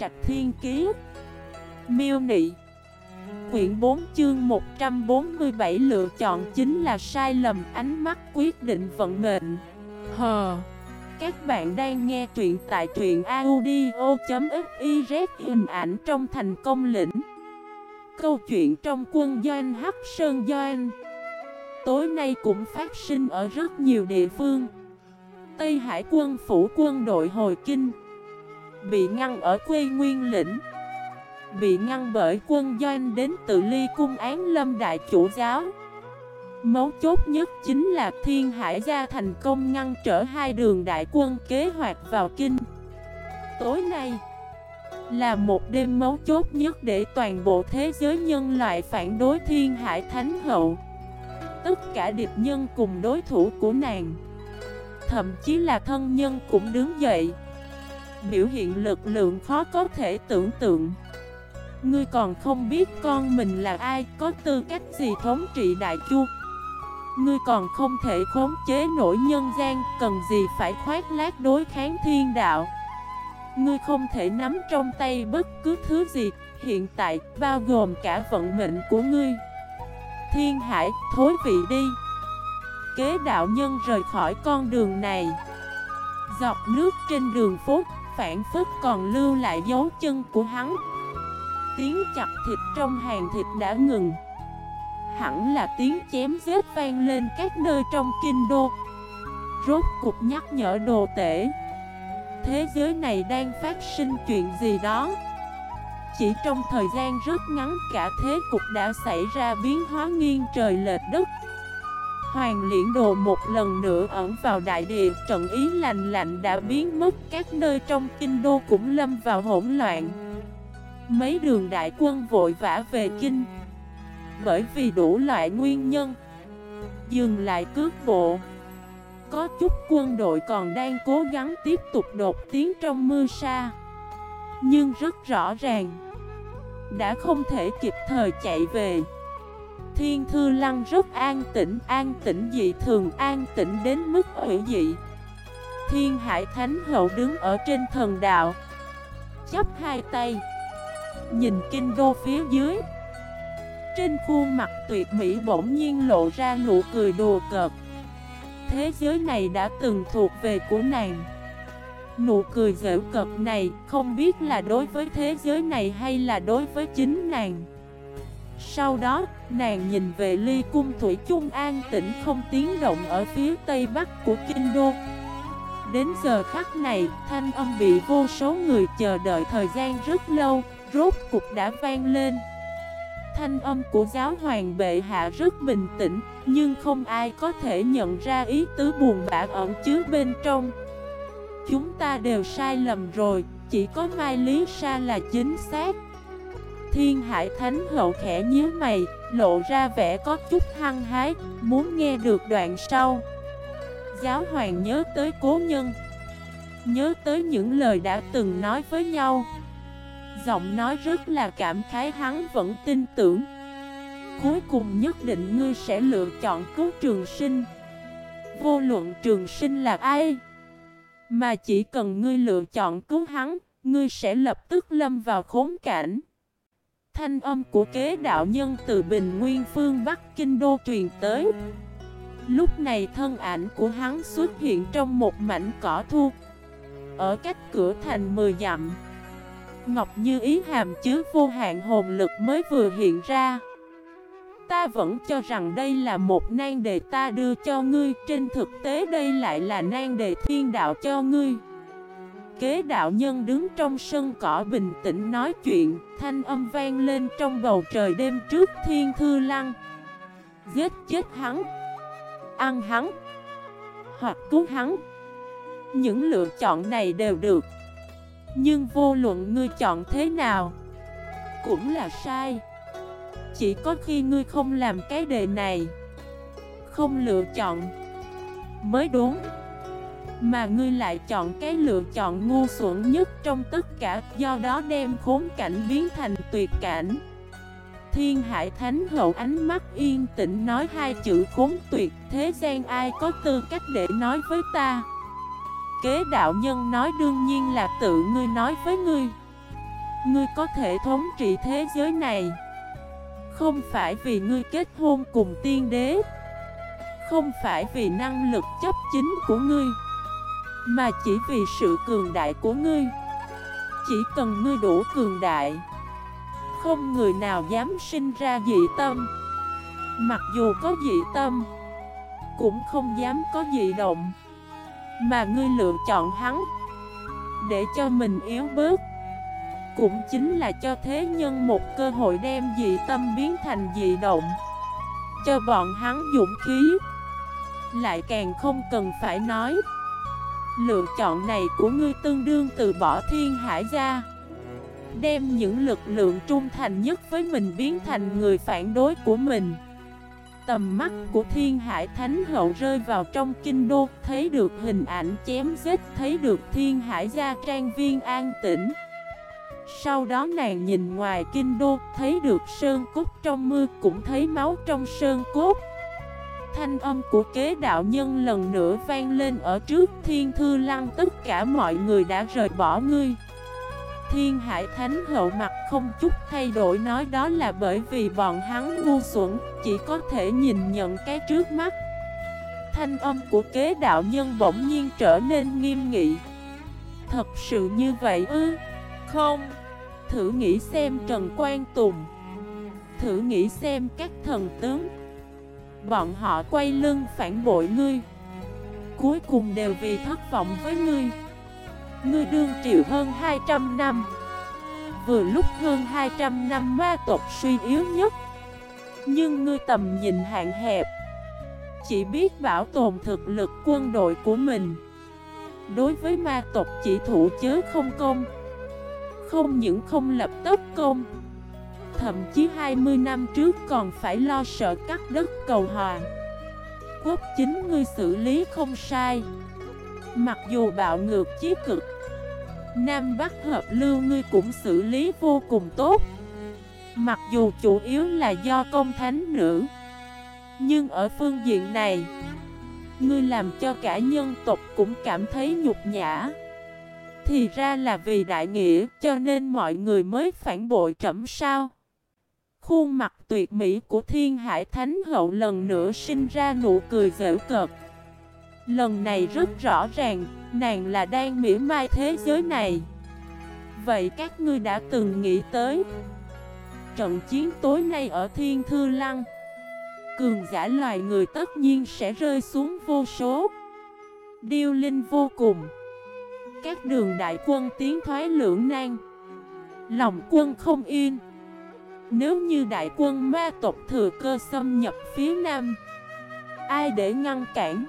Trạch Thiên Kiế Miêu Nị. Quyển 4 chương 147 lựa chọn chính là sai lầm, ánh mắt quyết định vận mệnh. Hờ Các bạn đang nghe truyện tại truyện audio.xyz hình ảnh trong thành công lĩnh. Câu chuyện trong quân doanh Hắc Sơn Doanh. Tối nay cũng phát sinh ở rất nhiều địa phương. Tây Hải quân phủ quân đội hồi kinh. Bị ngăn ở quê nguyên lĩnh. Bị ngăn bởi quân doanh đến tự ly cung án lâm đại chủ giáo. Mấu chốt nhất chính là thiên hải gia thành công ngăn trở hai đường đại quân kế hoạch vào kinh. Tối nay Là một đêm mấu chốt nhất để toàn bộ thế giới nhân loại phản đối thiên hải thánh hậu. Tất cả địch nhân cùng đối thủ của nàng, Thậm chí là thân nhân cũng đứng dậy. Biểu hiện lực lượng khó có thể tưởng tượng. Ngươi còn không biết con mình là ai, Có tư cách gì thống trị đại chu. Ngươi còn không thể khống chế nổi nhân gian, Cần gì phải khoát lát đối kháng thiên đạo. Ngươi không thể nắm trong tay bất cứ thứ gì, Hiện tại bao gồm cả vận mệnh của ngươi. Thiên hải, thối vị đi. Kế đạo nhân rời khỏi con đường này. Dọc nước trên đường phố Phản phức còn lưu lại dấu chân của hắn. Tiếng chặt thịt trong hàng thịt đã ngừng. Hẳn là tiếng chém giết vang lên các nơi trong kinh đô. Rốt cục nhắc nhở đồ tể. Thế giới này đang phát sinh chuyện gì đó? Chỉ trong thời gian rất ngắn, cả thế cục đã xảy ra biến hóa nghiêng trời lệch đất. Hoàng liễn đồ một lần nữa ẩn vào đại địa. Trận ý lành lạnh đã biến mất, Các nơi trong kinh đô cũng lâm vào hỗn loạn. Mấy đường đại quân vội vã về kinh. Bởi vì đủ loại nguyên nhân, Dừng lại cước bộ. Có chút quân đội còn đang cố gắng tiếp tục đột tiến trong mưa sa. Nhưng rất rõ ràng, Đã không thể kịp thời chạy về. Thiên Thư Lăng rất an tĩnh, an tĩnh dị thường, an tĩnh đến mức hữu dị. Thiên Hải Thánh Hậu đứng ở trên thần đạo, chấp hai tay, nhìn kinh đô phía dưới. Trên khuôn mặt tuyệt mỹ bỗng nhiên lộ ra nụ cười đùa cợt. Thế giới này đã từng thuộc về của nàng. Nụ cười dễ cợt này không biết là đối với thế giới này hay là đối với chính nàng. Sau đó, nàng nhìn về ly cung thủy chung an tĩnh không tiếng động ở phía tây bắc của Kinh Đô. Đến giờ khắc này, thanh âm bị vô số người chờ đợi thời gian rất lâu, rốt cục đã vang lên. Thanh âm của giáo hoàng bệ hạ rất bình tĩnh, nhưng không ai có thể nhận ra ý tứ buồn bã ẩn chứa bên trong. Chúng ta đều sai lầm rồi, chỉ có Mai Lý Sa là chính xác. Thiên Hải Thánh Hậu khẽ nhíu mày, lộ ra vẻ có chút hăng hái, muốn nghe được đoạn sau. Giáo hoàng nhớ tới cố nhân, nhớ tới những lời đã từng nói với nhau. Giọng nói rất là cảm khái hắn vẫn tin tưởng. Cuối cùng nhất định ngươi sẽ lựa chọn cứu trường sinh. Vô luận trường sinh là ai? Mà chỉ cần ngươi lựa chọn cứu hắn, ngươi sẽ lập tức lâm vào khốn cảnh. Thanh âm của kế đạo nhân từ Bình Nguyên phương Bắc Kinh Đô truyền tới. Lúc này thân ảnh của hắn xuất hiện trong một mảnh cỏ thu, Ở cách cửa thành 10 dặm. Ngọc Như ý hàm chứa vô hạn hồn lực mới vừa hiện ra. Ta vẫn cho rằng đây là một nan đề ta đưa cho ngươi, Trên thực tế đây lại là nan đề thiên đạo cho ngươi. Kế đạo nhân đứng trong sân cỏ bình tĩnh nói chuyện, Thanh âm vang lên trong bầu trời đêm trước thiên thư lăng. Giết chết hắn, Ăn hắn, Hoặc cứu hắn. Những lựa chọn này đều được. Nhưng vô luận ngươi chọn thế nào, Cũng là sai. Chỉ có khi ngươi không làm cái đề này, Không lựa chọn, Mới đúng mà ngươi lại chọn cái lựa chọn ngu xuẩn nhất trong tất cả, Do đó đem khốn cảnh biến thành tuyệt cảnh. Thiên Hải Thánh Hậu ánh mắt yên tĩnh nói hai chữ khốn tuyệt, Thế gian ai có tư cách để nói với ta? Kế đạo nhân nói đương nhiên là tự ngươi nói với ngươi. Ngươi có thể thống trị thế giới này. Không phải vì ngươi kết hôn cùng tiên đế. Không phải vì năng lực chấp chính của ngươi. Mà chỉ vì sự cường đại của ngươi. Chỉ cần ngươi đủ cường đại, Không người nào dám sinh ra dị tâm. Mặc dù có dị tâm, Cũng không dám có dị động. Mà ngươi lựa chọn hắn Để cho mình yếu bớt, Cũng chính là cho thế nhân một cơ hội đem dị tâm biến thành dị động. Cho bọn hắn dũng khí, Lại càng không cần phải nói. Lựa chọn này của ngươi tương đương từ bỏ thiên hải ra. Đem những lực lượng trung thành nhất với mình biến thành người phản đối của mình. Tầm mắt của thiên hải thánh hậu rơi vào trong kinh đô, Thấy được hình ảnh chém giết, Thấy được thiên hải gia trang viên an tĩnh. Sau đó nàng nhìn ngoài kinh đô, Thấy được sơn cốt trong mưa, Cũng thấy máu trong sơn cốt. Thanh âm của kế đạo nhân lần nữa vang lên ở trước thiên thư lăng Tất cả mọi người đã rời bỏ ngươi Thiên Hải Thánh Hậu mặt không chút thay đổi nói đó là bởi vì bọn hắn ngu xuẩn, chỉ có thể nhìn nhận cái trước mắt. Thanh âm của kế đạo nhân bỗng nhiên trở nên nghiêm nghị. Thật sự như vậy ư? Không. Thử nghĩ xem Trần Quang Tùng. Thử nghĩ xem các thần tướng. Bọn họ quay lưng phản bội ngươi. Cuối cùng đều vì thất vọng với ngươi. Ngươi đương triệu hơn 200 năm. Vừa lúc hơn 200 năm ma tộc suy yếu nhất. Nhưng ngươi tầm nhìn hạn hẹp. Chỉ biết bảo tồn thực lực quân đội của mình. Đối với ma tộc chỉ thủ chớ không công. Không những không lập tất công Thậm chí 20 năm trước còn phải lo sợ cắt đất cầu hòa Quốc chính ngươi xử lý không sai. Mặc dù bạo ngược chí cực, Nam Bắc hợp lưu ngươi cũng xử lý vô cùng tốt. Mặc dù chủ yếu là do công thánh nữ, Nhưng ở phương diện này, Ngươi làm cho cả nhân tộc cũng cảm thấy nhục nhã. Thì ra là vì đại nghĩa cho nên mọi người mới phản bội trẫm sao? Khuôn mặt tuyệt mỹ của thiên hải thánh hậu lần nữa sinh ra nụ cười dễu cợt. Lần này rất rõ ràng, nàng là đang mỉa mai thế giới này. Vậy các ngươi đã từng nghĩ tới Trận chiến tối nay ở Thiên Thư Lăng? Cường giả loài người tất nhiên sẽ rơi xuống vô số. Điêu linh vô cùng. Các đường đại quân tiến thoái lưỡng nan. Lòng quân không yên. Nếu như đại quân ma tộc thừa cơ xâm nhập phía nam Ai để ngăn cản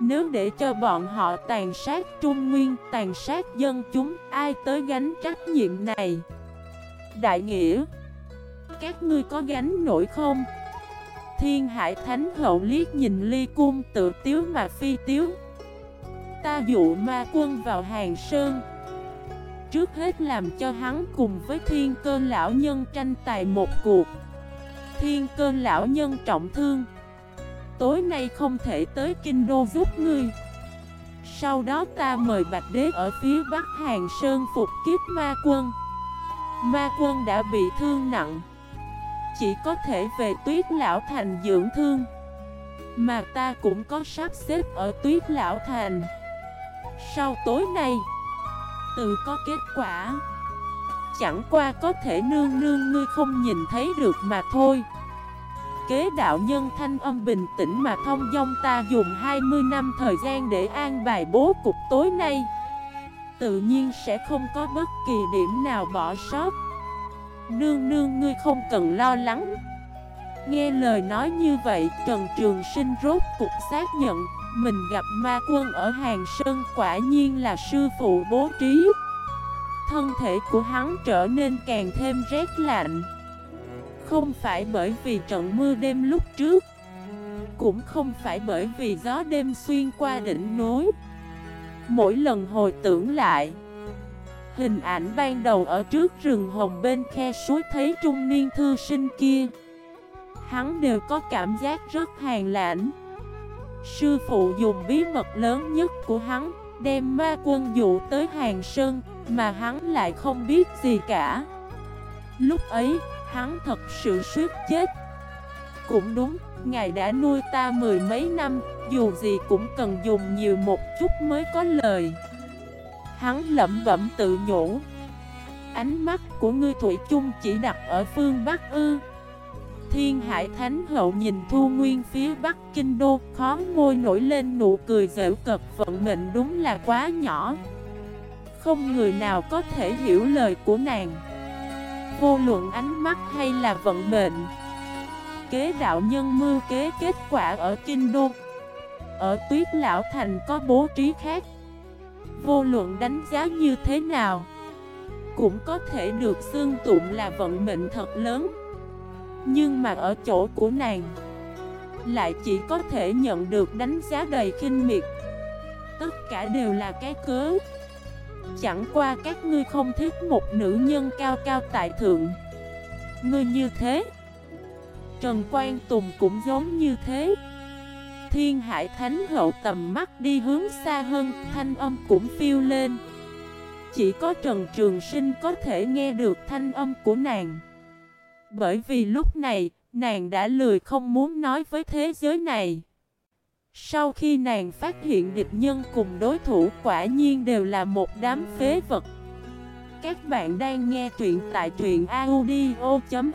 nếu để cho bọn họ tàn sát Trung Nguyên, tàn sát dân chúng, ai tới gánh trách nhiệm này? Đại nghĩa, các ngươi có gánh nổi không? Thiên Hải Thánh Hậu liếc nhìn ly cung tự tiếu mà phi tiếu. Ta dụ ma quân vào hàng sơn. Trước hết làm cho hắn cùng với thiên cơ lão nhân tranh tài một cuộc. Thiên cơ lão nhân trọng thương. Tối nay không thể tới kinh đô giúp ngươi. Sau đó ta mời Bạch Đế ở phía Bắc Hàng Sơn phục kiếp ma quân. Ma quân đã bị thương nặng. Chỉ có thể về tuyết lão thành dưỡng thương. Mà ta cũng có sắp xếp ở tuyết lão thành. Sau tối nay Tự có kết quả. Chẳng qua có thể nương nương ngươi không nhìn thấy được mà thôi. Kế đạo nhân thanh âm bình tĩnh mà thông dong ta dùng 20 năm thời gian để an bài bố cục tối nay. Tự nhiên sẽ không có bất kỳ điểm nào bỏ sót. Nương nương ngươi không cần lo lắng. Nghe lời nói như vậy, Trần Trường Sinh rốt cục xác nhận. Mình gặp ma quân ở Hàng Sơn quả nhiên là sư phụ bố trí. Thân thể của hắn trở nên càng thêm rét lạnh. Không phải bởi vì trận mưa đêm lúc trước, Cũng không phải bởi vì gió đêm xuyên qua đỉnh núi. Mỗi lần hồi tưởng lại, Hình ảnh ban đầu ở trước rừng hồng bên khe suối thấy trung niên thư sinh kia, Hắn đều có cảm giác rất hàn lãnh. Sư phụ dùng bí mật lớn nhất của hắn Đem ma quân dụ tới hàng sơn Mà hắn lại không biết gì cả. Lúc ấy, hắn thật sự suýt chết. Cũng đúng, ngài đã nuôi ta mười mấy năm Dù gì cũng cần dùng nhiều một chút mới có lời. Hắn lẩm bẩm tự nhủ Ánh mắt của ngươi Thủy chung chỉ đặt ở phương Bắc ư? Thiên Hải Thánh Hậu nhìn Thu Nguyên phía Bắc Kinh Đô Khó môi nổi lên nụ cười dễu cật vận mệnh đúng là quá nhỏ. Không người nào có thể hiểu lời của nàng. Vô luận ánh mắt hay là vận mệnh, Kế đạo nhân mưu kế kết quả ở Kinh Đô, Ở Tuyết Lão Thành có bố trí khác. Vô luận đánh giá như thế nào, Cũng có thể được xương tụng là vận mệnh thật lớn. Nhưng mà ở chỗ của nàng, Lại chỉ có thể nhận được đánh giá đầy khinh miệt. Tất cả đều là cái cớ. Chẳng qua các ngươi không thích một nữ nhân cao cao tại thượng. Ngươi như thế, Trần Quang Tùng cũng giống như thế. Thiên Hải Thánh Hậu tầm mắt đi hướng xa hơn, Thanh âm cũng phiêu lên. Chỉ có Trần Trường Sinh có thể nghe được thanh âm của nàng. Bởi vì lúc này, Nàng đã lười không muốn nói với thế giới này. Sau khi nàng phát hiện địch nhân cùng đối thủ quả nhiên đều là một đám phế vật. Các bạn đang nghe truyện tại truyện audio.fif